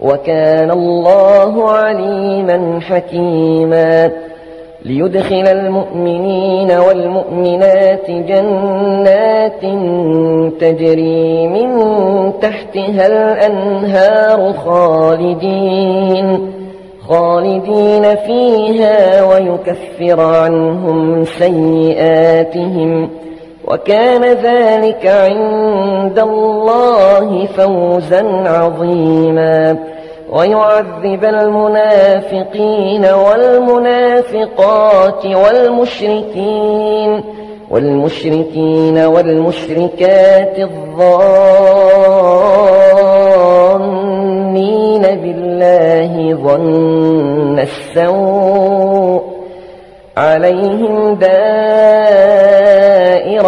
وكان الله عليما حكيما. ليدخل المؤمنين والمؤمنات جنات تجري من تحتها الأنهار خالدين خالدين فيها ويكفر عنهم سيئاتهم. وكان ذلك عند الله فوزا عظيما. ويعذب المنافقين والمنافقات والمشركين والمشركين والمشركات الظانين بالله ظن السوء. عليهم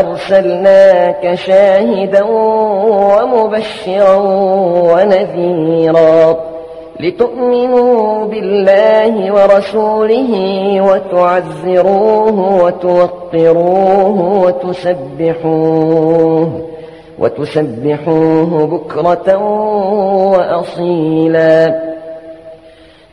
أرسلناك شاهدا ومبشرا ونذيرا لتؤمنوا بالله ورسوله وتعزروه وتوقروه وتسبحوه وتسبحوه بكرة وأصيلا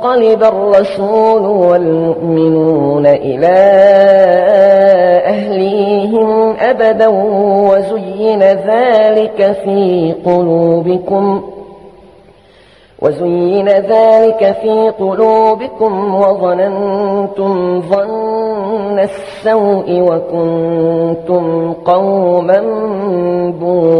ينقلب الرسول والمؤمنون إلى أهليهم أبدا وزين ذلك في قلوبكم وزين ذلك في قلوبكم وظننتم ظن السوء وكنتم قوما بورا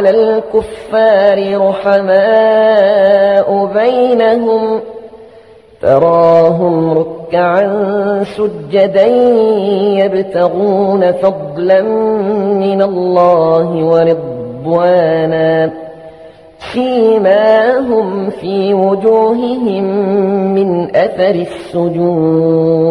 على الكفار رحماء بينهم تراهم ركعا سجدا يبتغون فضلا من الله ورضوانا فيما في وجوههم من أثر السجود.